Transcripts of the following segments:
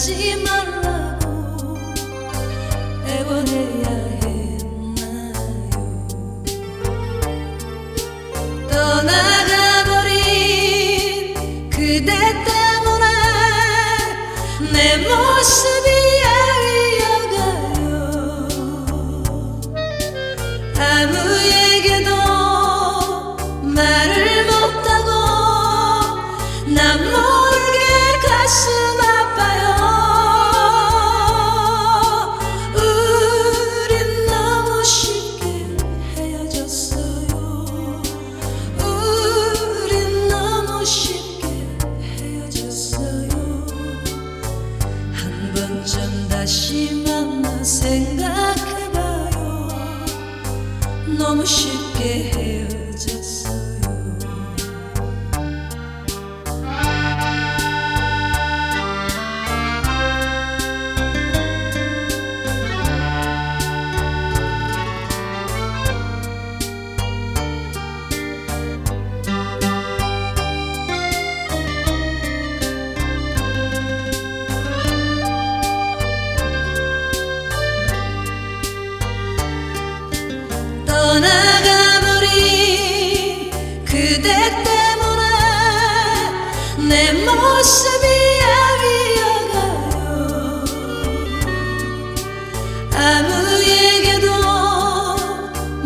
가지 말라고 애원해야 했나요? 떠나가버린 그대 때문에 내 모습이 야위어가요. 아무 다시 만나 생각해봐요. 너무 쉽게 헤어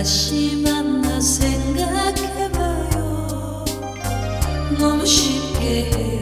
다시 만나 생각해봐요. 너무 쉽게 해요